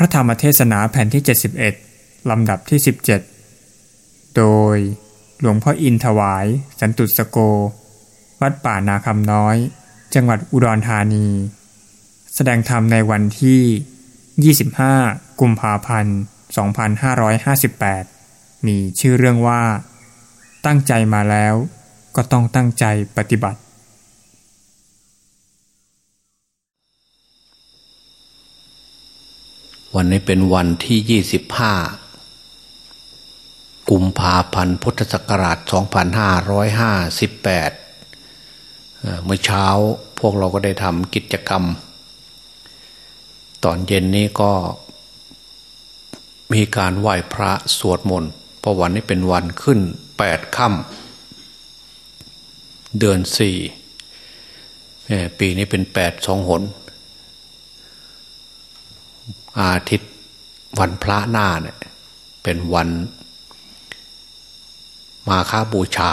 พระธรรมเทศนาแผ่นที่ 71 ลำดับที่ 17 โดยหลวงพ่ออินถวาย สันตุสโก วัดป่านาคำน้อย จังหวัดอุดรธานี แสดงธรรมในวันที่ 25 กุมภาพันธ์ 2558 มีชื่อเรื่องว่า ตั้งใจมาแล้วก็ต้องตั้งใจปฏิบัติ วันนี้เป็นวันที่ยี่สิบห้ากุมภาพันธ์พุทธศักราช 2558 เมื่อเช้าพวกเราก็ได้ทำกิจกรรม ตอนเย็นนี้ก็มีการไหว้พระสวดมนต์เพราะวันนี้เป็นวันขึ้นแปดค่ำเดือนสี่ปีนี้เป็นแปดสองหน อาทิตย์วันพระหน้าเนี่ยเป็นวันมาค้าบูชา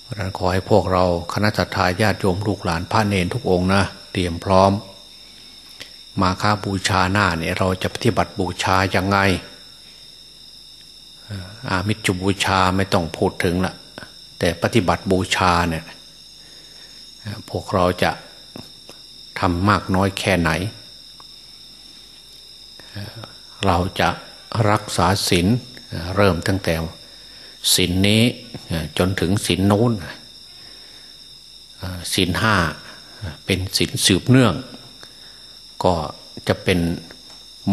เพราะนั้นขอให้พวกเราคณะทาญาติโยมลูกหลานพระเนนทุกองนะเตรียมพร้อม มาค้าบูชาหน้าเนี่ยเราจะปฏิบัติบูชายังไง อามิจุบูชาไม่ต้องพูดถึงละแต่ปฏิบัติบูชาเนี่ยพวกเราจะทำมากน้อยแค่ไหน เราจะรักษาศีลเริ่มตั้งแต่ศีลนนี้จนถึงศีลนู้นศีลห้าเป็นศีลสืบเนื่อง ก็จะเป็น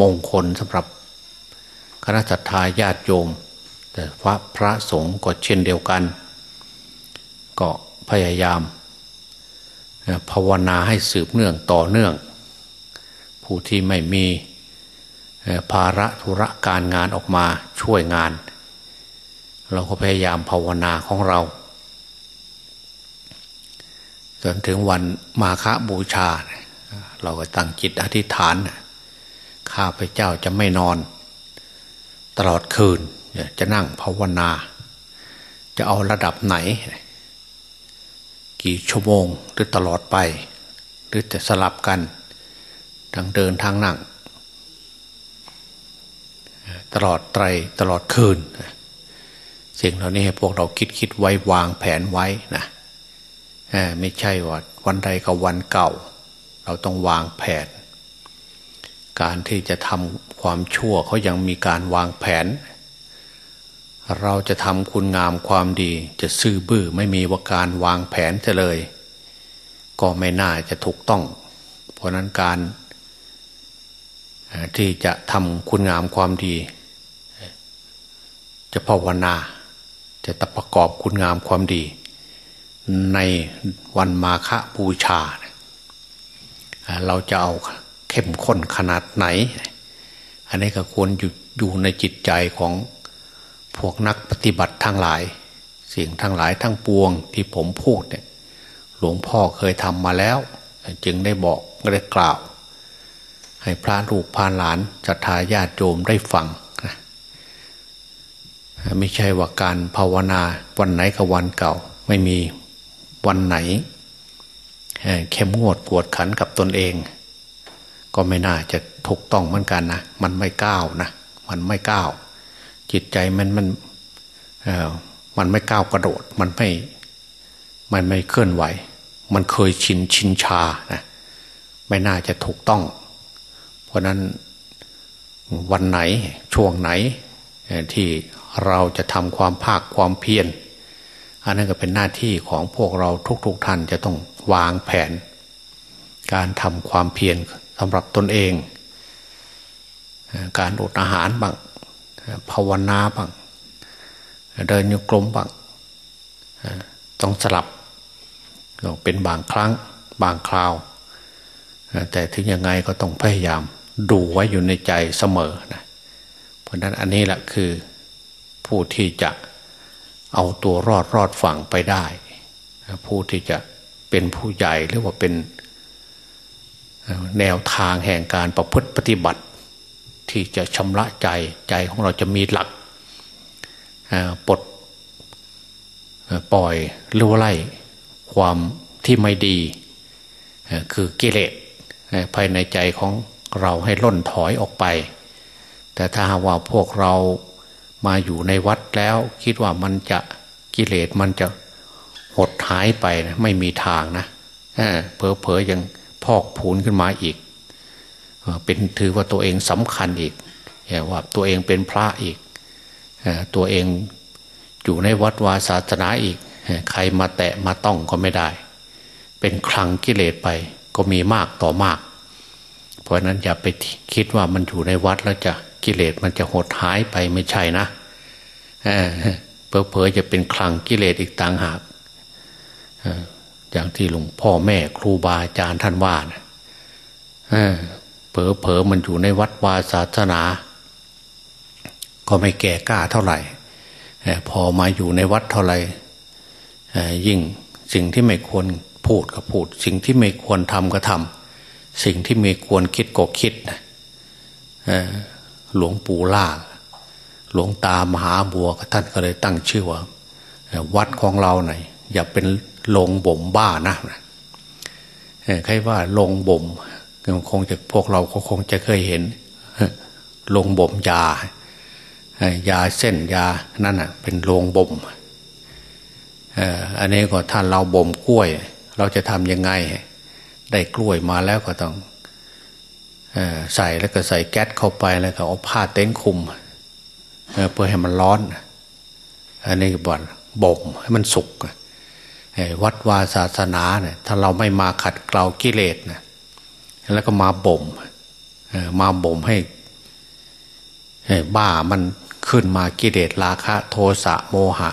มงคลสำหรับคณะสัตยาญาติโยม แต่พระพระสงฆ์ก็เช่นเดียวกัน ก็พยายามภาวนาให้สืบเนื่องต่อเนื่อง ผู้ที่ไม่มี ภาระธุระการงานออกมาช่วยงาน เราก็พยายามภาวนาของเรา จนถึงวันมาฆบูชา เราก็ตั้งจิตอธิษฐาน ข้าพเจ้าจะไม่นอน ตลอดคืนจะนั่งภาวนา จะเอาระดับไหน กี่ชั่วโมงหรือตลอดไป หรือจะสลับกัน ทั้งเดินทางนั่ง ตลอดไตรตลอดคืนสิ่งเหล่านี้ให้พวกเราคิดคิดไว้วางแผนไว้นะไม่ใช่ว่าวันใดกับวันเก่า เราต้องวางแผน การที่จะทำความชั่วเขายังมีการวางแผน เราจะทำคุณงามความดีจะซื่อบื้อไม่มีว่าการวางแผนจะเลย ก็ไม่น่าจะถูกต้อง เพราะนั้นการที่จะทำคุณงามความดี จะภาวนา จะตประกอบคุณงามความดี ในวันมาฆบูชา เราจะเอาเข้มข้นขนาดไหน อันนี้ก็ควรอยู่อยู่ในจิตใจของพวกนักปฏิบัติทั้งหลาย สิ่งทั้งหลายทั้งปวงที่ผมพูดเนี่ยหลวงพ่อเคยทำมาแล้ว จึงได้บอกได้กล่าว ให้พระลูกพานหลานศรัทธาญาติโยมได้ฟัง ไม่ใช่ว่าการภาวนาวันไหนกับวันเก่า ไม่มีวันไหนเข้มงวดกวดขันกับตนเอง ก็ไม่น่าจะถูกต้องเหมือนกันนะมันไม่ก้าวนะมันไม่ก้าว จิตใจมันมันมันไม่ก้าวกระโดด มันไม่มันไม่เคลื่อนไหว มันเคยชินชินชานะไม่น่าจะถูกต้อง เพราะนั้นวันไหนช่วงไหนที่ เราจะทำความภาคความเพียรอันนั้นก็เป็นหน้าที่ของพวกเราทุกๆทท่านจะต้องวางแผน การทำความเพียรสำหรับตนเอง การอดอาหารบ้างภาวนาบ้างเดินโยกลมบ้างต้องสลับเป็นบางครั้งบางคราว แต่ถึงยังไงก็ต้องพยายามดูไว้อยู่ในใจเสมอนะเพราะนั้นอันนี้แหละคือ ผู้ที่จะเอาตัวรอดรอดฝั่งไปได้ ผู้ที่จะเป็นผู้ใหญ่หรือว่าเป็นแนวทางแห่งการประพฤติปฏิบัติ ที่จะชำระใจใจของเราจะมีหลักปลดปล่อยรือไล่ความที่ไม่ดี คือกิเลสภายในใจของเราให้ล่นถอยออกไป แต่ถ้าว่าพวกเรา มาอยู่ในวัดแล้ว คิดว่ามันจะกิเลสมันจะหดหายไปนะไม่มีทางนะเพอเพอยังพอกพูนขึ้นมาอีกเป็นถือว่าตัวเองสำคัญอีกว่าตัวเองเป็นพระอีกตัวเองอยู่ในวัดวาศาสนาอีก ใครมาแตะมาต้องก็ไม่ได้ เป็นคลังกิเลสไปก็มีมากต่อมาก เพราะนั้นอย่าไปคิดว่ามันอยู่ในวัดแล้วจะ กิเลสมันจะหดหายไปไม่ใช่นะเพอเพอจะเป็นคลังกิเลสอีกต่างหากอย่างที่หลวงพ่อแม่ครูบาอาจารย์ท่านว่านะเผลอเผอมันอยู่ในวัดวาศาสนา ก็ไม่แก่กล้าเท่าไหร่พอมาอยู่ในวัดเท่าไหร่ยิ่งสิ่งที่ไม่ควรพูดก็พูด สิ่งที่ไม่ควรทำก็ทำสิ่งที่ไม่ควรคิดก็คิด หลวงปู่ล่า หลวงตามหาบัวท่านก็เลยตั้งชื่อว่า วัดของเราหน่อยอย่าเป็นลงบ่มบ้านะใครว่าลงบ่มคงจะพวกเราคงจะเคยเห็นลงบ่มยายาเส้นยานั่นอะ เป็นโรงบ่มอันนี้ก็ท่านเราบ่มกล้วย เราจะทำยังไง ได้กล้วยมาแล้วก็ต้อง ใส่แล้วก็ใส่แก๊สเข้าไปแล้วก็เอาผ้าเต็นท์คลุมเพื่อให้มันร้อน อันนี้บ่อนบ่มให้มันสุกวัดวาศาสนาเนี่ยถ้าเราไม่มาขัดเกลากิเลสนะแล้วก็มาบ่มมาบ่มให้บ้ามันขึ้นมากิเลสราคะ โทสะโมหะ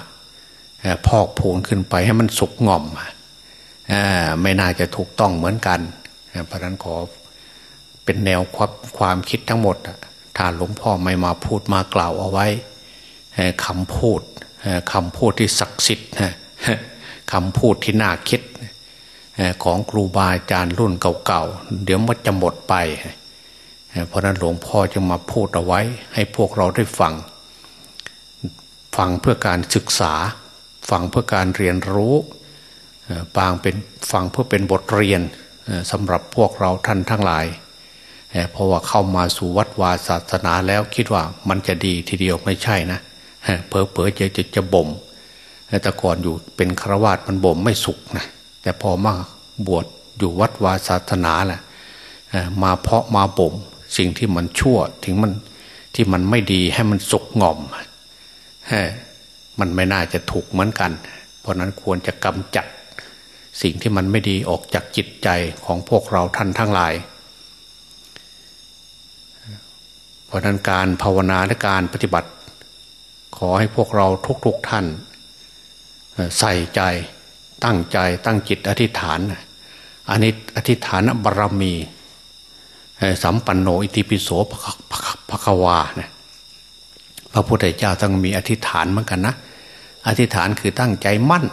พอกพูนขึ้นไปให้มันสุกง่อมไม่น่าจะถูกต้องเหมือนกันเพราะนั้นขอ เป็นแนวความความคิดทั้งหมด ถ้าหลวงพ่อไม่มาพูดมากล่าวเอาไว้คำพูดคำพูดที่ศักดิ์สิทธิ์คำพูดที่น่าคิดของครูบาอาจารย์รุ่นเก่าๆเดี๋ยวมันจะหมดไป เพราะนั้นหลวงพ่อจะมาพูดเอาไว้ ให้พวกเราได้ฟัง ฟังเพื่อการศึกษา ฟังเพื่อการเรียนรู้บางเป็นฟังเพื่อเป็นบทเรียนสำหรับพวกเราท่านทั้งหลาย เพราะว่าเข้ามาสู่วัดวาศาสนาแล้วคิดว่ามันจะดีทีเดียวไม่ใช่นะเพอเพอจะจะจะบ่มแต่ก่อนอยู่เป็นฆราวาสมันบ่มไม่สุกนะแต่พอมาบวชอยู่วัดวาศาสนาแหละมาเพาะมาบ่มสิ่งที่มันชั่วถึงมันที่มันไม่ดีให้มันสุกง่อมมันไม่น่าจะถูกเหมือนกัน เพราะนั้นควรจะกำจัด สิ่งที่มันไม่ดีออกจากจิตใจของพวกเราท่านทั้งหลาย เพราะนั้นการภาวนาและการปฏิบัติ ขอให้พวกเราทุกๆทท่าน ใส่ใจตั้งใจตั้งจิตอธิษฐานอันนี้อธิษฐานบารมี สัมปันโนอิติปิโสภควาเนี่ยพระพุทธเจ้าต้องมีอธิษฐานเหมือนกันนะอธิษฐานคือตั้งใจมั่น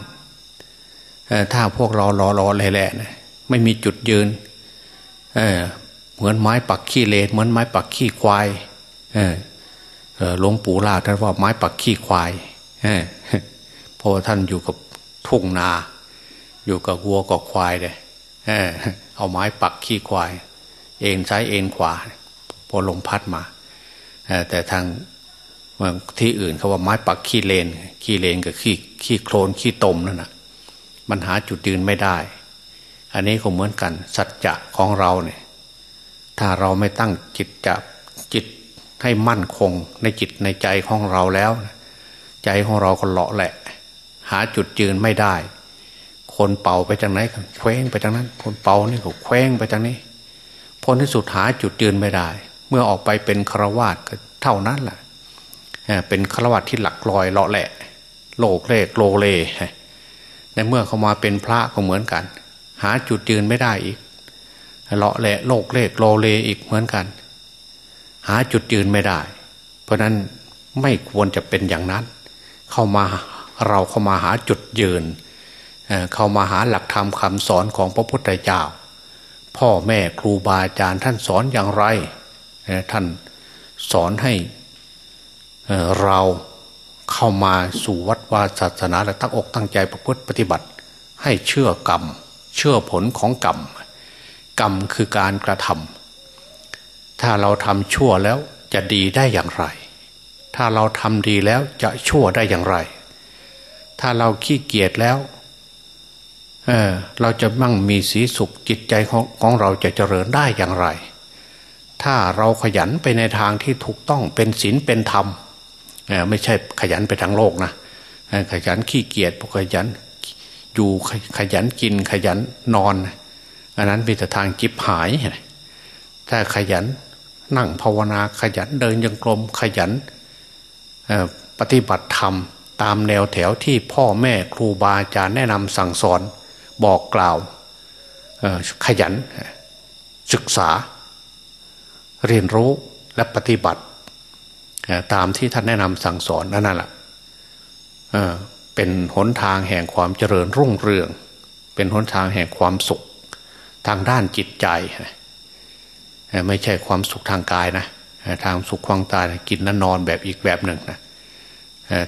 ถ้าพวกเรารอรอแหละไม่มีจุดยืน เหมือนไม้ปักขี้เลนเหมือนไม้ปักขี้ควายหลวงปู่ลาท่านว่าไม้ปักขี้ควายเพราะท่านอยู่กับทุ่งนา อยู่กับวัวกับควายเลยเอาไม้ปักขี้ควาย เอ็นซ้ายเอ็นขวา พอลมพัดมาแต่ทางที่อื่นเขาว่าไม้ปักขี้เลน ขี้เลนกับขี้ขี้โคลนขี้ตมนั่นนะมันหาจุดยืนไม่ได้ อันนี้ก็เหมือนกันสัจจะของเราเนี่ย ถ้าเราไม่ตั้งจิตจะจิตให้มั่นคงในจิตในใจของเราแล้ว ใจของเราก็เลาะแหละ หาจุดยืนไม่ได้ คนเป่าไปทางไหนเคว้งไปทางนั้น คนเป่านี่ก็เคว้งไปทางนี้พลที่สุดหาจุดยืนไม่ได้ เมื่อออกไปเป็นฆราวาสก็เท่านั้นแหละเป็นฆราวาสที่หลักลอยเลาะแหละ โลกเลกโลเลในเมื่อเขามาเป็นพระก็เหมือนกัน หาจุดยืนไม่ได้อีก เลาะแหละโลกเลกโลเลอีกเหมือนกัน หาจุดยืนไม่ได้ เพราะนั้นไม่ควรจะเป็นอย่างนั้น เข้ามาเราเข้ามาหาจุดยืน เข้ามาหาหลักธรรมคำสอนของพระพุทธเจ้า พ่อแม่ครูบาอาจารย์ท่านสอนอย่างไร ท่านสอนให้เราเข้ามาสู่วัดวาศาสนาและตั้งอกตั้งใจประพฤติปฏิบัติ ให้เชื่อกรรม เชื่อผลของกรรม กรรมคือการกระทถ้าเราทำชั่วแล้วจะดีได้อย่างไร ถ้าเราทำดีแล้วจะชั่วได้อย่างไร ถ้าเราขี้เกียจแล้วเออเราจะมั่งมีสีสุขจิตใจของของเราจะเจริญได้อย่างไร ถ้าเราขยันไปในทางที่ถูกต้องเป็นศีลเป็นธรรมไม่ใช่ขยันไปทางโลกนะขยันขี้เกียจขยันอยู่ขยันกินขยันนอน อันนั้นเป็นแต่ทางจิบหาย ถ้าขยันนั่งภาวนาขยันเดินยังกลมขยันปฏิบัติธรรมตามแนวแถวที่พ่อแม่ครูบาอาจารย์แนะนำสั่งสอนบอกกล่าวขยันศึกษา เรียนรู้และปฏิบัติ ตามที่ท่านแนะนำสั่งสอนนั่นแหละเป็นหนทางแห่งความเจริญรุ่งเรือง เป็นหนทางแห่งความสุข ทางด้านจิตใจ ไม่ใช่ความสุขทางกายนะทางสุขความตายกินนั่นนอนแบบอีกแบบหนึ่งนะ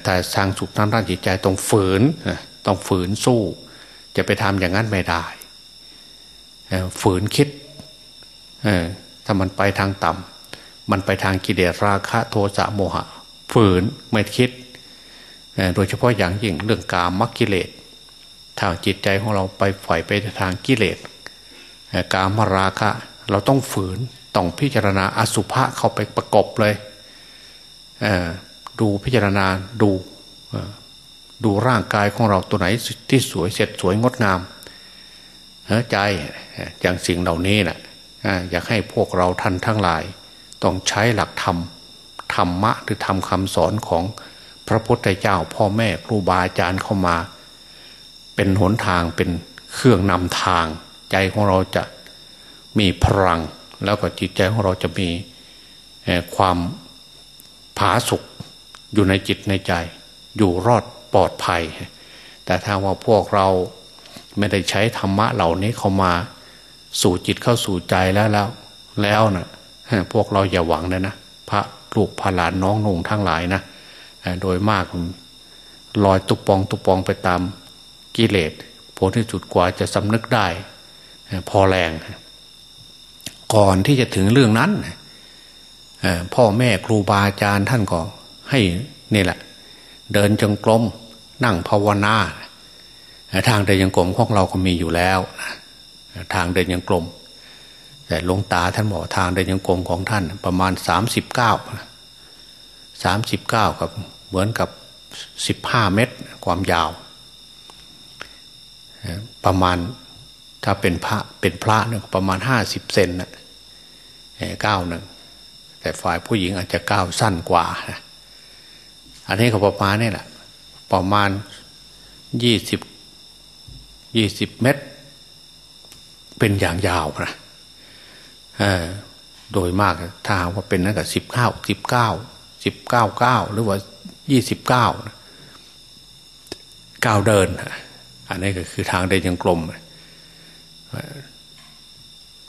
แต่ทางสุขทางด้านจิตใจต้องฝืนต้องฝืนสู้ จะไปทำอย่างนั้นไม่ได้ฝืนคิดถ้ามันไปทางต่ำมันไปทางกิเลสราคะโทสะโมหะ ฝืนไม่คิด โดยเฉพาะอย่างยิ่งเรื่องกามมักกิเลสทางจิตใจของเราไปฝ่ายไปทางกิเลส กามราคะ เราต้องฝืนต้องพิจารณาอสุภะเข้าไปประกบเลยดูพิจารณาดูดูร่างกายของเราตัวไหนที่สวยเสร็จสวยงดงามใจอย่างสิ่งเหล่านี้นะอยากให้พวกเราท่านทั้งหลาย ต้องใช้หลักธรรมธรรมะหรือทำคำสอนของพระพุทธเจ้า พ่อแม่ครูบาอาจารย์เข้ามา เป็นหนทางเป็นเครื่องนำทาง ใจของเราจะมีพลัง แล้วก็จิตใจของเราจะมีความผาสุกอยู่ในจิตในใจ อยู่รอดปลอดภัย แต่ถ้าว่าพวกเราไม่ได้ใช้ธรรมะเหล่านี้เข้ามาสู่จิตเข้าสู่ใจแล้วแล้วแล้วนะพวกเราอย่าหวังเลยนะพระลูกพระหลานน้องนุ่งทั้งหลายนะโดยมากลอยตุปองตุปองไปตามกิเลสผลที่สุดกว่าจะสำนึกได้ พอแรง ก่อนที่จะถึงเรื่องนั้นพ่อแม่ครูบาอาจารย์ท่านก็ให้นี่แหละ เดินจงกรมนั่งภาวนาทางเดินยังกรมของเราก็มีอยู่แล้วทางเดินยังกรมแต่ลงตาท่านบอกทางเดินยังกรมของท่านประมาณสามสิบเก้าสามสิบเก้ากับเหมือนกับสิบห้าเมตรความยาว ประมาณ ถ้าเป็นพระเป็นพระเนี่ยประมาณห้าสิบเซนนะเก้าหนึ่งแต่ฝ่ายผู้หญิงอาจจะก้าวสั้นกว่านะอันนี้ก็ประมาณนี่แหละประมาณยี่สิบยี่สิบเมตร เป็นอย่างยาวนะโดยมากถ้าว่าเป็นนั่นก็สิบเก้าสิบเก้าสิบเก้าเก้าหรือว่ายี่สิบเก้าก้าวเดิน อันนี้ก็คือทางเดินยังกลม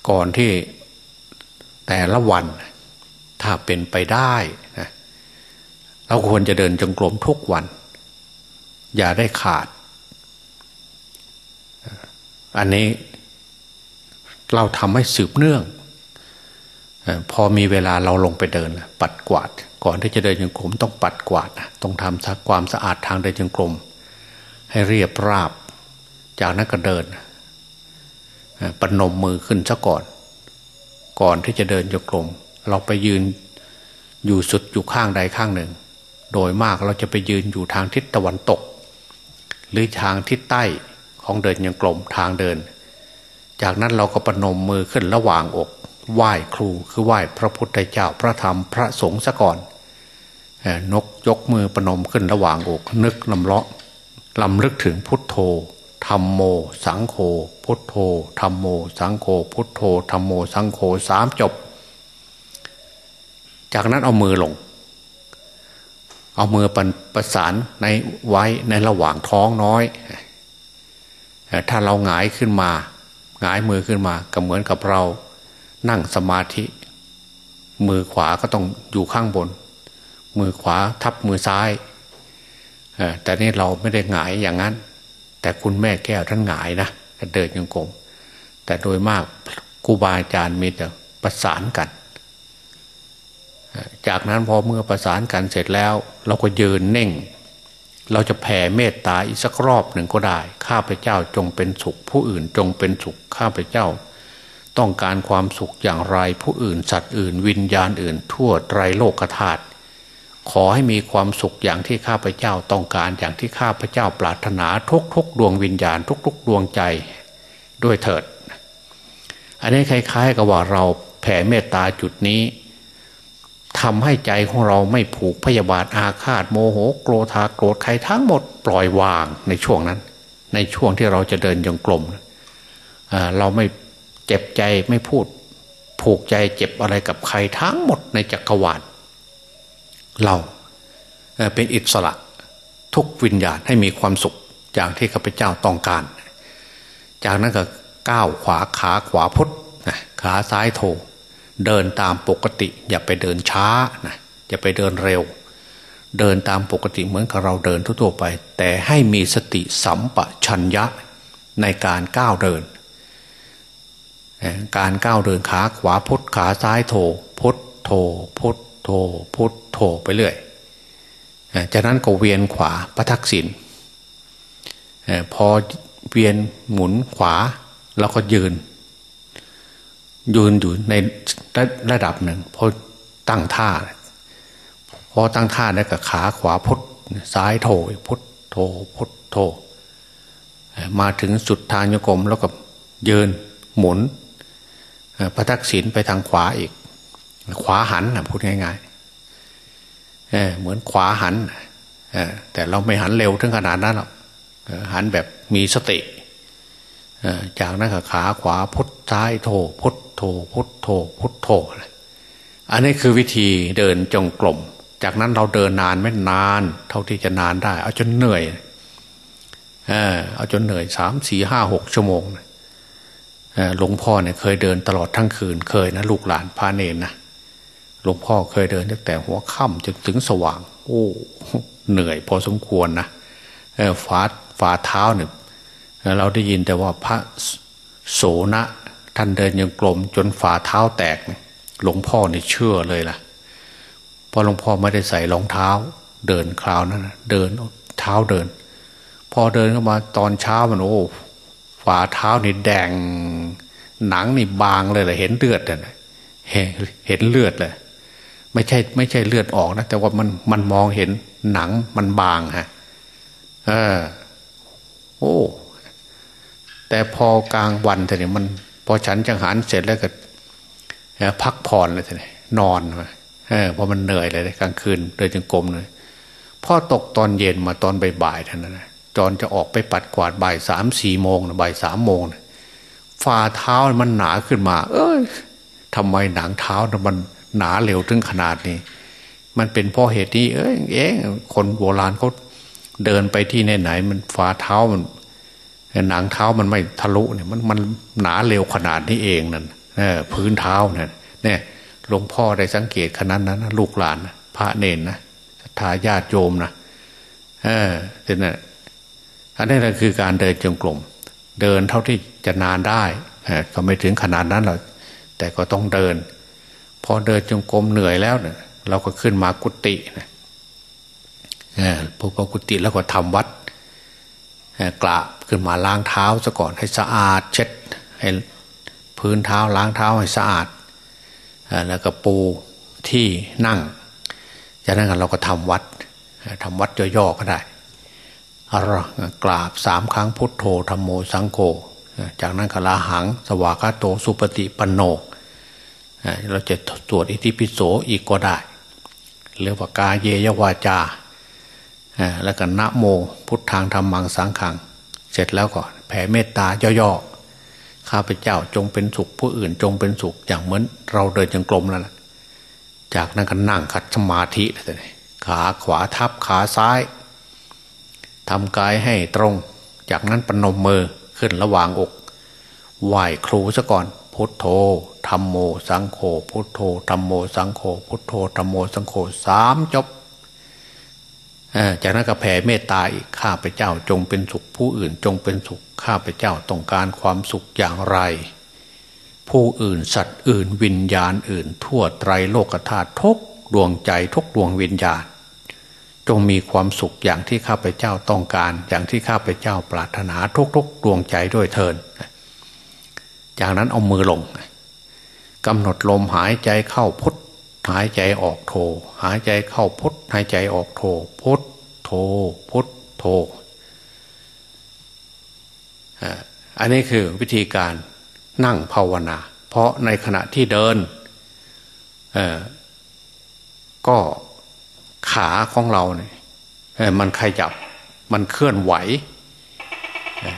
ก่อนที่แต่ละวัน ถ้าเป็นไปได้นะเราควรจะเดินจงกรมทุกวัน อย่าได้ขาด อันนี้เราทำให้สืบเนื่อง พอมีเวลาเราลงไปเดิน ปัดกวาด ก่อนที่จะเดินจงกรมต้องปัดกวาดต้องทำสักความสะอาดทางเดินจงกรมให้เรียบราบ จากนั้นก็เดิน ปนมมือขึ้นซะก่อน ก่อนที่จะเดินจงกรมเราไปยืนอยู่สุดอยู่ข้างใดข้างหนึ่ง โดยมากเราจะไปยืนอยู่ทางทิศตะวันตก หรือทางทิศใต้ของเดินยังกลมทางเดิน จากนั้นเราก็ปนมมือขึ้นระหว่างอก ไหว้ครูคือไหว้พระพุทธเจ้าพระธรรมพระสงฆ์ซะก่อนนกยกมือปนมขึ้นระหว่างอก นึกลำเลาะลำลึกถึงพุทโธธรรมโม สังโฆ พุทโธธรรมโม สังโฆพุทโธธรรมโม สังโฆสามจบ จากนั้นเอามือลง เอามือปประสานในไว้ในระหว่างท้องน้อย ถ้าเราหงายขึ้นมาหงายมือขึ้นมาก็เหมือนกับเรานั่งสมาธิ มือขวาก็ต้องอยู่ข้างบน มือขวาทับมือซ้ายแต่นี่เราไม่ได้หงายอย่างนั้น แต่คุณแม่แก้วท่านหงายนะ เดินยังกงแต่โดยมากครูบาอาจารย์มีแต่ประสานกัน จากนั้นพอเมื่อประสานกันเสร็จแล้ว เราก็ยืนเน่ง เราจะแผ่เมตตาอีกสักรอบหนึ่งก็ได้ ข้าพเจ้าจงเป็นสุข ผู้อื่นจงเป็นสุขข้าพเจ้า ต้องการความสุขอย่างไรผู้อื่นสัตว์อื่น วิญญาณอื่น ทั่วไตรโลกธาตุ ขอให้มีความสุขอย่างที่ข้าพเจ้าต้องการอย่างที่ข้าพเจ้าปรารถนาทุกทุกดวงวิญญาณ ทุกทุกดวงใจด้วยเถิด อันนี้คล้ายๆกับว่าเราแผ่เมตตาจุดนี้ทำให้ใจของเราไม่ผูกพยาบาทอาฆาตโมโหโกรธาโกรธใครทั้งหมดปล่อยวางในช่วงนั้น ในช่วงที่เราจะเดินยงกลมเราไม่เจ็บใจไม่พูด ผูกใจเจ็บอะไรกับใครทั้งหมดในจักรวาล เราเป็นอิสระทุกวิญญาณให้มีความสุขอย่างที่ข้าพเจ้าต้องการ จากนั้นก็ก้าวขวาขาขวาพุทธขาซ้ายโถเดินตามปกติ อย่าไปเดินช้านะอย่าไปเดินเร็ว เดินตามปกติเหมือนกับเราเดินทั่วไป แต่ให้มีสติสัมปชัญญะในการก้าวเดิน การก้าวเดินขาขวาพุทธขาซ้ายโถพุทธโถพุทธ โถพุทธโถไปเรื่อยจากนั้นก็เวียนขวาพระทักษิณพอเวียนหมุนขวาเราก็ยืน ยืนอยู่ในระดับหนึ่งพอตั้งท่า พอตั้งท่าเนี่กับขาขวาพุทซ้ายโถพุทโถพุทโถมาถึงสุดทางโยกรมแล้วก็ยืนหมุนพระทักษิณไปทางขวาอีก ขวาหันนะพูดง่ายๆเเหมือนขวาหันแต่เราไม่หันเร็วถึงขนาดนั้นหรอกหันแบบมีสติจากนั้นขาขวาพุทซ้ายโถพุทโธพุทโธพุทโธอันนี้คือวิธีเดินจงกรมจากนั้นเราเดินนานไม่นาน เท่าที่จะนานได้ เอาจนเหนื่อยเออเอาจนเหนื่อยสามสี่ห้าหกชั่วโมงหลวงพ่อเนี่ยเคยเดินตลอดทั้งคืนเคยนะลูกหลานพาเนนนะ หลวงพ่อเคยเดินตั้งแต่หัวค่ำจนถึงสว่าง โอ้เหนื่อยพอสมควรนะฝ่าฝ่าเท้าเนี่ยเราได้ยินแต่ว่าพระโสนะท่านเดินยังกลมจนฝ่าเท้าแตก หลวงพ่อเนี่ยเชื่อเลยล่ะพอหลวงพ่อไม่ได้ใส่รองเท้า เดินคราวนั้นเดินเท้าเดิน พอเดินเข้ามาตอนเช้ามันโอ้ฝ่าเท้านี่แดง หนังนี่บางเลยเลยเห็นเลือดเลยเห็นเลือดเลย ไม่ใช่ไม่ใช่เลือดออกนะแต่ว่ามันมันมองเห็นหนังมันบางฮะเออโอ้แต่พอกลางวันแต่เนี่ยมัน พอฉันจังหันเสร็จแล้วก็พักผ่อนเลยทีนี้นอนเออพอมันเหนื่อยเลยกลางคืนเดินจงกรมเลยพ่อตกตอนเย็นมาตอนบ่ายๆท่านนะจอนจะออกไปปัดกวาดบ่ายสามสี่โมงนะบ่ายสามโมงนะฝ่าเท้ามันหนาขึ้นมา เอ้ยทำไมหนังเท้ามัน หนาเร็วถึงขนาดนี้ มันเป็นเพราะเหตุนี้เอ้ยเอ๊ะคนโบราณเขาเดินไปที่ไหนๆมันฝ่าเท้ามันหนังเท้ามันไม่ทะลุเนี่ยมันมันหนาเร็วขนาดนี้เองนั่นพื้นเท้าเนี่ยเนี่ยหลวงพ่อได้สังเกตขนาดนั้นนะลูกหลานนะพระเนนนะทายาทโยมนะเออเนี่ยอันนี้แหละคือการเดินจงกรมเดินเท่าที่จะนานได้ก็ไม่ถึงขนาดนั้นหรอกแต่ก็ต้องเดิน พอเดินจงกรมเหนื่อยแล้วเนี่ยเราก็ขึ้นมากุฏินะพอกุฏิแล้วก็ทำวัดกราบขึ้นมาล้างเท้าซะก่อนให้สะอาด เช็ดให้พื้นเท้าล้างเท้าให้สะอาดแล้วก็ปูที่นั่ง จากนั้นเราก็ทำวัดทำวัดย่อๆก็ได้กราบสามครั้งพุทโธธรรมโมสังโฆจากนั้นก็ลาหัง สวากาโตสุปฏิปันโน เราจะตรวจอิทิปิโสอีกก็ได้เรียกว่ากาเยยวาจาแล้วก็นะโมพุทธังธรรมังสังขัง เสร็จแล้วก็แผ่เมตตาย่อๆข้าพเจ้าจงเป็นสุขผู้อื่นจงเป็นสุขอย่างเหมือนเราเดินจงกรมแล้วนะจากนั้นก็นั่งขัดสมาธิเลยขาขวาทับขาซ้ายทำกายให้ตรง จากนั้นปนมมือขึ้นระหว่างอกไหว้ครูซะก่อน พุทโธธรรมโมสังโฆพุทโธธรรมโมสังโฆพุทโธธรรมโมสังโฆสามจบจากนั้นก็แผ่เมตตาอีกข้าพเจ้าจงเป็นสุขผู้อื่นจงเป็นสุขข้าพเจ้าต้องการความสุขอย่างไร ผู้อื่นสัตว์อื่นวิญญาณอื่น ทั่วไตรโลกธาตุทุกดวงใจทุกดวงวิญญาณ จงมีความสุขอย่างที่ข้าพเจ้าต้องการ อย่างที่ข้าพเจ้าปรารถนาทุกๆดวงใจด้วยเทิน จากนั้นเอามือลงกำหนดลมหายใจเข้าพุทหายใจออกโท หายใจเข้าพุทหายใจออกโท พุทโทพุทโทอันนี้คือวิธีการนั่งภาวนา เพราะในขณะที่เดินก็ขาของเราเนี่ยมันขยับมันเคลื่อนไหว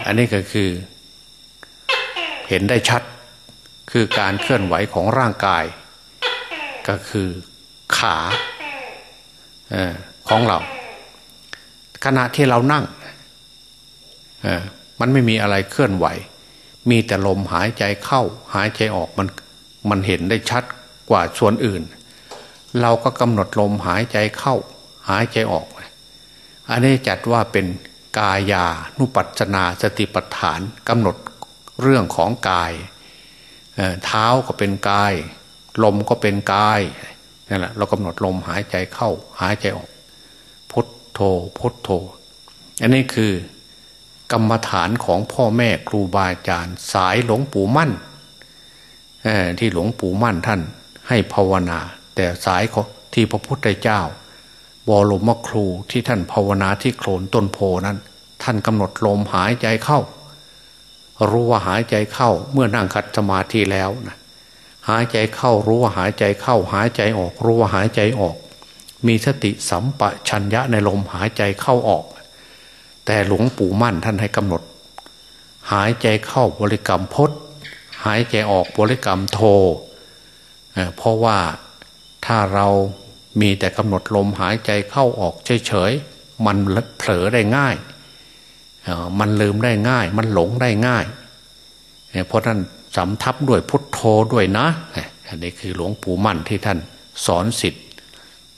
อันนี้ก็คือ เห็นได้ชัด คือการเคลื่อนไหวของร่างกาย ก็คือขาของเรา ขณะที่เรานั่งมันไม่มีอะไรเคลื่อนไหว มีแต่ลมหายใจเข้า หายใจออกมันมันเห็นได้ชัดกว่าส่วนอื่น เราก็กำหนดลมหายใจเข้า หายใจออก อันนี้จัดว่าเป็นกายานุปัจนาสติปัฏฐานกำหนด เรื่องของกายเท้าก็เป็นกาย ลมก็เป็นกายนั่นแหละเรากำหนดลมหายใจเข้าหายใจออกพุทโธพุทโธ อันนี้คือกรรมฐานของพ่อแม่ครูบาอาจารย์ สายหลวงปู่มั่นที่หลวงปู่มั่นท่านให้ภาวนา แต่สายที่พระพุทธเจ้าบรมครูที่ท่านภาวนาที่โคลนต้นโพนั้น ท่านกำหนดลมหายใจเข้า รู้ว่าหายใจเข้าเมื่อนั่งคัดสมาธิแล้วนะหายใจเข้ารู้ว่าหายใจเข้าหายใจออก รู้ว่าหายใจออก มีสติสัมปชัญญะในลมหายใจเข้าออก แต่หลวงปู่มั่นท่านให้กำหนด หายใจเข้าบริกรรมพดหายใจออกบริกรรมโทเพราะว่าถ้าเรามีแต่กำหนดลมหายใจเข้าออกเฉยๆมันเผลอได้ง่าย มันลืมได้ง่าย มันหลงได้ง่าย เพราะนั้นสำทับด้วยพุทโธด้วยนะ อันนี้คือหลวงปู่มั่นที่ท่านสอนสิทธิ์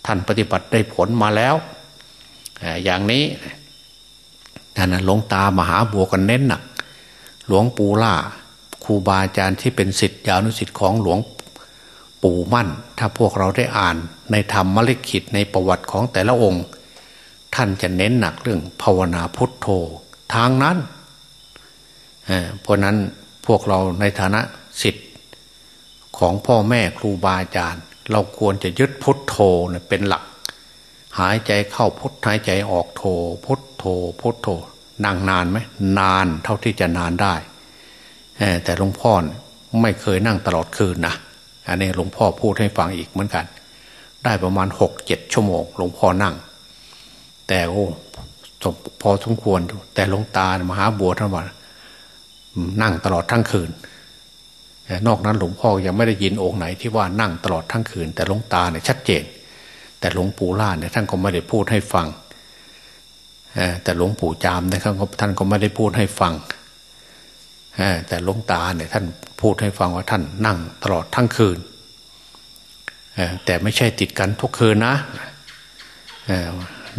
ท่านปฏิบัติได้ผลมาแล้ว อย่างนี้ท่านหลวงตามหาบัวกันเน้นหนัก หลวงปู่ล่าครูบาอาจารย์ที่เป็นสิทธิ์ยานุสิทธิ์ของหลวงปู่มั่น ถ้าพวกเราได้อ่านในธรรมมลิขิตในประวัติของแต่ละองค์ ท่านจะเน้นหนักเรื่องภาวนาพุทโธ ทางนั้นเพราะนั้นพวกเราในฐานะสิทธิ์ของพ่อแม่ครูบาอาจารย์ เราควรจะยึดพุทโธเป็นหลัก หายใจเข้าพุทหายใจออกโธพุทโธพุทโธนั่งนานไหมนานเท่าที่จะนานได้แต่หลวงพ่อไม่เคยนั่งตลอดคืนนะอันนี้หลวงพ่อพูดให้ฟังอีกเหมือนกัน ได้ประมาณหกเจ็ดชั่วโมงหลวงพ่อนั่ง แต่โอ้ พอสมควร แต่หลวงตามหาบัวท่านว่านั่งตลอดทั้งคืนนอกนั้นหลวงพ่อยังไม่ได้ยินองค์ไหนที่ว่านั่งตลอดทั้งคืน แต่หลวงตาเนี่ยชัดเจน แต่หลวงปู่ล่าเนี่ยท่านก็ไม่ได้พูดให้ฟังแต่หลวงปู่จามนะครับท่านก็ไม่ได้พูดให้ฟังแต่หลวงตาเนี่ยท่านพูดให้ฟังว่าท่านนั่งตลอดทั้งคืนแต่ไม่ใช่ติดกันทุกคืนนะ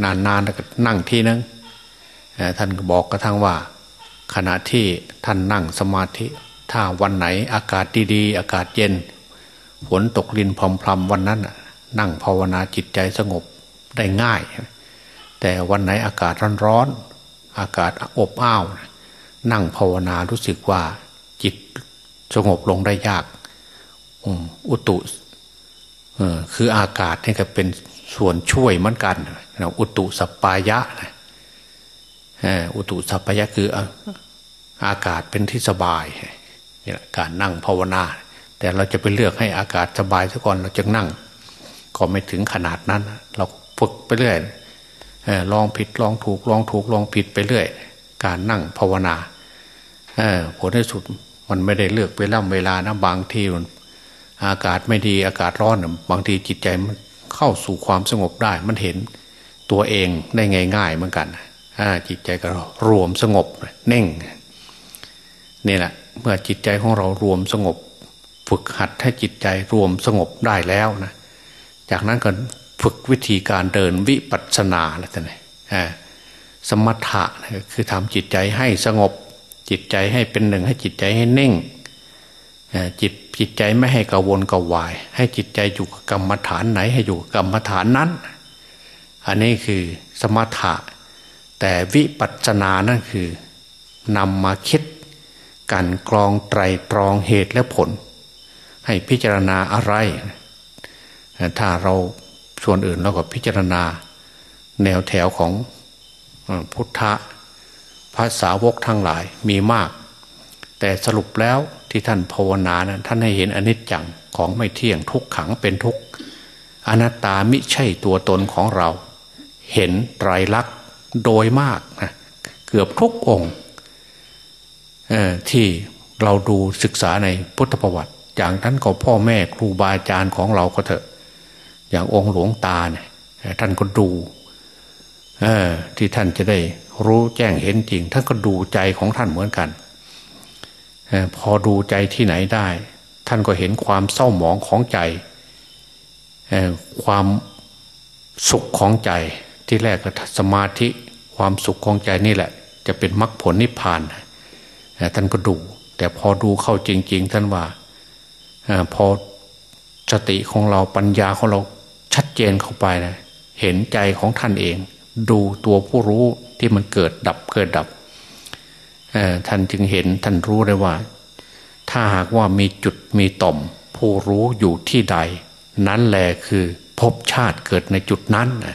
นานๆแล้วก็นั่งที่นึงท่านก็บอกกระทั่งว่า ขณะที่ท่านนั่งสมาธิ ถ้าวันไหนอากาศดีๆ อากาศเย็นฝนตกลินพรำๆวันนั้นนั่งภาวนาจิตใจสงบได้ง่าย แต่วันไหนอากาศร้อนๆอากาศอบอ้าว นั่งภาวนารู้สึกว่าจิตสงบลงได้ยากอุตุคืออากาศนี่ก็เป็นส่วนช่วยเหมือนกัน อุตุสัปายะอุตุสัปายะคืออากาศเป็นที่สบายนี่แหละการนั่งภาวนา แต่เราจะไปเลือกให้อากาศสบายซะก่อนเราจะนั่ง ก็ไม่ถึงขนาดนั้น เราฝึกไปเรื่อยลองผิดลองถูกลองถูกลองผิดไปเรื่อย การนั่งภาวนาผลที่สุดมันไม่ได้เลือกเวลาเวลานะบางทีมันอากาศไม่ดีอากาศร้อนบางทีจิตใจมันเข้าสู่ความสงบได้ มันเห็น ตัวเองได้ง่ายๆเหมือนกันจิตใจก็รวมสงบเน่งนี่แหละเมื่อจิตใจของเรารวมสงบ ฝึกหัดให้จิตใจรวมสงบได้แล้วนะจากนั้นก็ฝึกวิธีการเดินวิปัสสนาอะไรต่างๆสมถะคือทำจิตใจให้สงบ จิตใจให้เป็นหนึ่งให้จิตใจให้เน่งจิตจิตใจไม่ให้กระวนกระวาย ให้จิตใจอยู่กับกรรมฐานไหนให้อยู่กรรมฐานนั้น อันนี้คือสมถะ แต่วิปัสสนานั่นคือนำมาคิดกันกรองไตรตรองเหตุและผล ให้พิจารณาอะไร ถ้าเราส่วนอื่นเราก็พิจารณาแนวแถวของพุทธะภาษาวกทั้งหลายมีมาก แต่สรุปแล้วที่ท่านภาวนานะท่านให้เห็นอนิจจังของไม่เที่ยงทุกขังเป็นทุกอนัตตามิใช่ตัวตนของเรา เห็นไตรลักษณ์โดยมากนะเกือบทุกองค์ที่เราดูศึกษาในพุทธประวัติ อย่างนั้นก็พ่อแม่ครูบาอาจารย์ของเราก็เถอะ อย่างองค์หลวงตาเนี่ยท่านก็ดูที่ท่านจะได้รู้แจ้งเห็นจริง ท่านก็ดูใจของท่านเหมือนกันพอดูใจที่ไหนได้ ท่านก็เห็นความเศร้าหมองของใจความสุขของใจ ที่แรกก็สมาธิความสุขของใจนี่แหละ จะเป็นมรรคผลนิพพานท่านก็ดู แต่พอดูเข้าจริง ๆ ท่านว่าพอสติของเราปัญญาของเราชัดเจนเข้าไปนะเห็นใจของท่านเอง ดูตัวผู้รู้ที่มันเกิดดับเกิดดับท่านจึงเห็นท่านรู้ได้ว่า ถ้าหากว่ามีจุดมีต่อม ผู้รู้อยู่ที่ใด นั้นแหละคือพบชาติเกิดในจุดนั้นนี่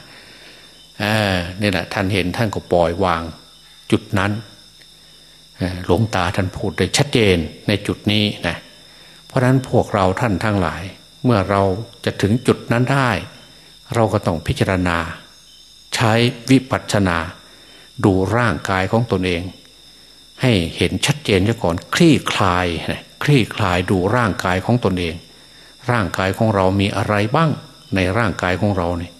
นี่แหละท่านเห็นท่านก็ปล่อยวางจุดนั้นหลวงตาท่านพูดได้ชัดเจนในจุดนี้นะเพราะฉะนั้นพวกเราท่านทั้งหลาย เมื่อเราจะถึงจุดนั้นได้ เราก็ต้องพิจารณา ใช้วิปัสสนา ดูร่างกายของตนเอง ให้เห็นชัดเจนซะก่อนคลี่คลายนะคลี่คลายดูร่างกายของตนเอง ร่างกายของเรามีอะไรบ้างในร่างกายของเราเนี่ย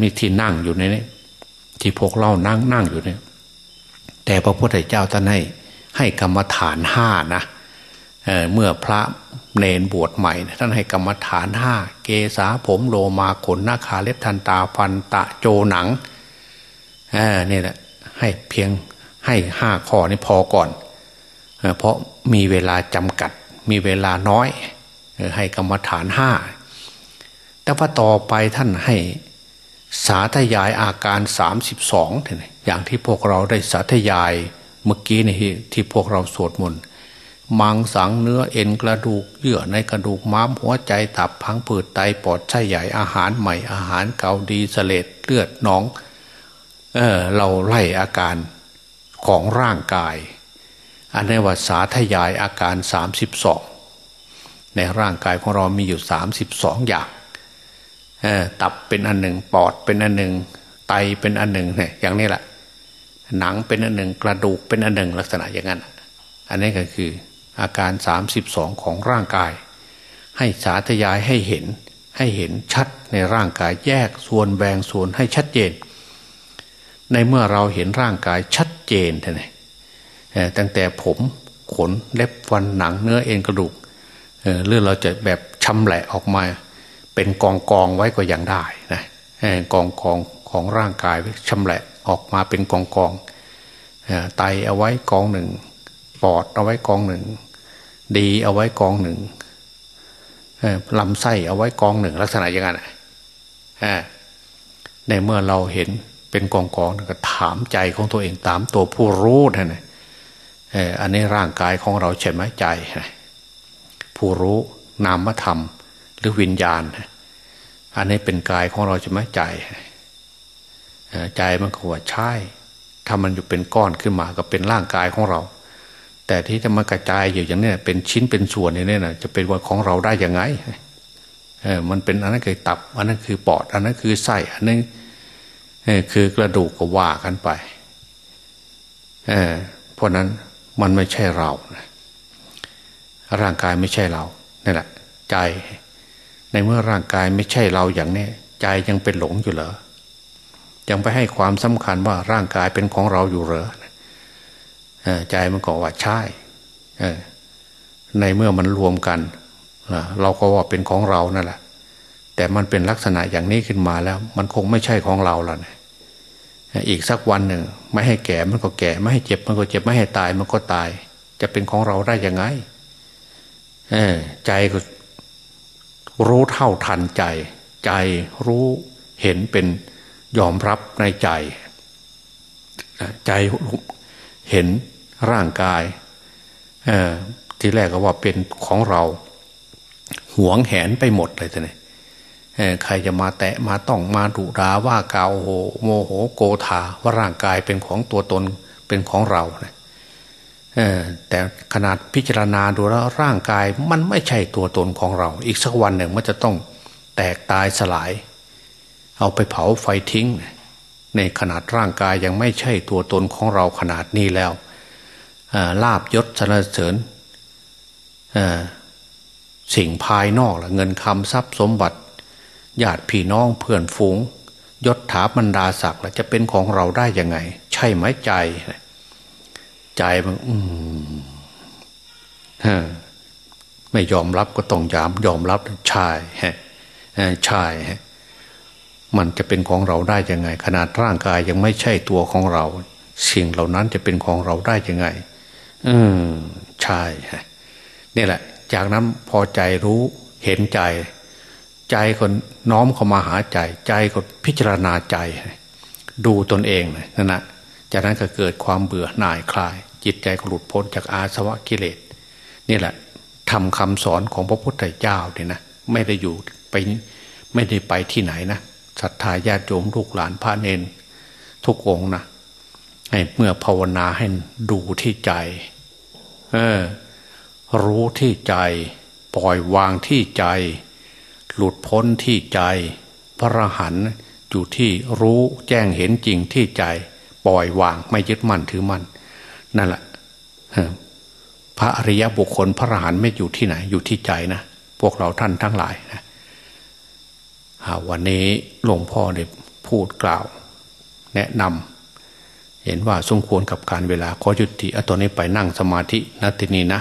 มีที่นั่งอยู่ในนี้ที่พวกเรานั่งนั่งอยู่เนี่ยแต่พระพุทธเจ้าท่านให้ให้กรรมฐานห้านะเเมื่อพระเนนบวชใหม่ท่านให้กรรมฐานห้าเกษาผมโลมาขนหน้าขาเล็บทันตาฟันตะโจหนังนี่แหละให้เพียงให้ห้าข้อนี้พอก่อนเพราะมีเวลาจำกัด มีเวลาน้อยให้กรรมฐานห้าแต่ว่าต่อไปท่านให้ สาธยายอาการสามสิบสองอย่างที่พวกเราได้สาธยายเมื่อกี้นี่ที่พวกเราสวดมนต์มังสังเนื้อเอ็นกระดูกเยื่อในกระดูกม้ามหัวใจตับพังผืดไตปอดไส้ใหญ่อาหารใหม่อาหารเก่าดีเสลดเลือดหนองเออเราไล่อาการของร่างกาย อันนี้ว่าสาธยายอาการสามสิบสองในร่างกายของเรามีอยู่สามสิบสองอย่าง ตับเป็นอันหนึ่ง ปอดเป็นอันหนึ่ง ไตเป็นอันหนึ่งเนี่ยอย่างนี้แหละหนังเป็นอันหนึ่ง กระดูกเป็นอันหนึ่งลักษณะอย่างนั้น อันนี้ก็คืออาการสามสิบสองของร่างกาย ให้สาธยายให้เห็นให้เห็นชัดในร่างกายแยกส่วนแบ่งส่วนให้ชัดเจน ในเมื่อเราเห็นร่างกายชัดเจนท่านตั้งแต่ผมขนเล็บฟันหนังเนื้อเอ็นกระดูกเรื่องเราจะแบบชำแหละออกมา เป็นกองกองไว้ก็ยังได้นะกองกองของร่างกายชำแหละออกมาเป็นกองกองไตเอาไว้กองหนึ่ง ปอดเอาไว้กองหนึ่ง ดีเอาไว้กองหนึ่งลำไส้เอาไว้กองหนึ่งลักษณะอย่างนั้นในเมื่อเราเห็นเป็นกองกองก็ถามใจของตัวเองตามตัวผู้รู้นั่นอันนี้ร่างกายของเราใช่ไหมใจ ผู้รู้นามธรรม หรือวิญญาณ อันนี้เป็นกายของเราใช่ไหมใจ ใจมันก็ว่าใช่ ถ้ามันอยู่เป็นก้อนขึ้นมาก็เป็นร่างกายของเรา แต่ที่จะมากระจายอยู่อย่างนี้เป็นชิ้นเป็นส่วนอย่างนี้นะจะเป็นวันของเราได้ยังไงเออมันเป็นอันนั้นคือตับ อันนั้นคือปอด อันนั้นคือไส้ อันนั้นคือกระดูกก็ว่ากันไปเออเพราะนั้นมันไม่ใช่เรา ร่างกายไม่ใช่เรานี่แหละ ใจ ในเมื่อร่างกายไม่ใช่เราอย่างนี้ใจยังเป็นหลงอยู่เหรอยังไปให้ความสำคัญว่าร่างกายเป็นของเราอยู่เหรอใจมันก็ว่าใช่ในเมื่อมันรวมกันเราก็ว่าเป็นของเรานั่นแหละแต่มันเป็นลักษณะอย่างนี้ขึ้นมาแล้ว มันคงไม่ใช่ของเราแล้วนะอีกสักวันหนึ่งไม่ให้แก่มันก็แก่ ไม่ให้เจ็บมันก็เจ็บไม่ให้ตายมันก็ตาย จะเป็นของเราได้ยังไงใจก็ รู้เท่าทันใจ ใจรู้เห็นเป็นยอมรับในใจ ใจเห็นร่างกายทีแรกก็ว่าเป็นของเราหวงแหนไปหมดเลยท่านใครจะมาแตะมาต้องมาดุดาว่ากาวโหโมโหโกธาว่าร่างกายเป็นของตัวตนเป็นของเราเนี่ย แต่ขนาดพิจารณาดูแล้วร่างกายมันไม่ใช่ตัวตนของเรา อีกสักวันหนึ่งมันจะต้องแตกตายสลาย เอาไปเผาไฟทิ้ง ในขนาดร่างกายยังไม่ใช่ตัวตนของเราขนาดนี้แล้วลาบยศสนเสริญสิ่งภายนอกละเงินคำทรัพย์สมบัติญาติพี่น้องเพื่อนฝูง ยศถาบรรดาศักดิ์จะเป็นของเราได้ยังไง ใช่ไหมใจ ใจมันอืมไม่ยอมรับก็ต้องยามยอมรับใช่ฮะใช่ฮะมันจะเป็นของเราได้ยังไง ขนาดร่างกายยังไม่ใช่ตัวของเรา สิ่งเหล่านั้นจะเป็นของเราได้ยังไง อืมใช่ฮะนี่แหละ จากนั้นพอใจรู้เห็นใจ ใจคนน้อมเข้ามาหาใจ ใจก็พิจารณาใจ ดูตนเองนั่นนะจากนั้นก็เกิดความเบื่อหน่ายคลาย จิตใจก็หลุดพ้นจากอาสวะกิเลสนี่แหละทำคำสอนของพระพุทธเจ้าเนี่ยนะไม่ได้อยู่ไปไม่ได้ไปที่ไหนนะศรัทธาญาติโยมลูกหลานพระเนนทุกองนะให้เมื่อภาวนาให้ดูที่ใจ เออ รู้ที่ใจ ปล่อยวางที่ใจ หลุดพ้นที่ใจ พระหันอยู่ที่รู้แจ้งเห็นจริงที่ใจ ปล่อยวางไม่ยึดมั่นถือมั่น นั่นแหละพระอริยบุคคลพระรหันไม่อยู่ที่ไหน อยู่ที่ใจนะพวกเราท่านทั้งหลายนะวันนี้หลวงพ่อได้พูดกล่าว แนะนำเห็นว่าสมควรกับการเวลาขอยุติอตอนนี้ไปนั่งสมาธินัตินีนะ